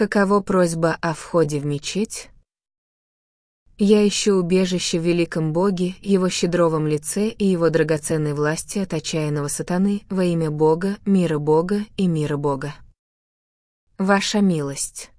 Каково просьба о входе в мечеть? Я ищу убежище в великом Боге, Его щедровом лице и Его драгоценной власти от отчаянного сатаны во имя Бога, мира Бога и мира Бога. Ваша милость.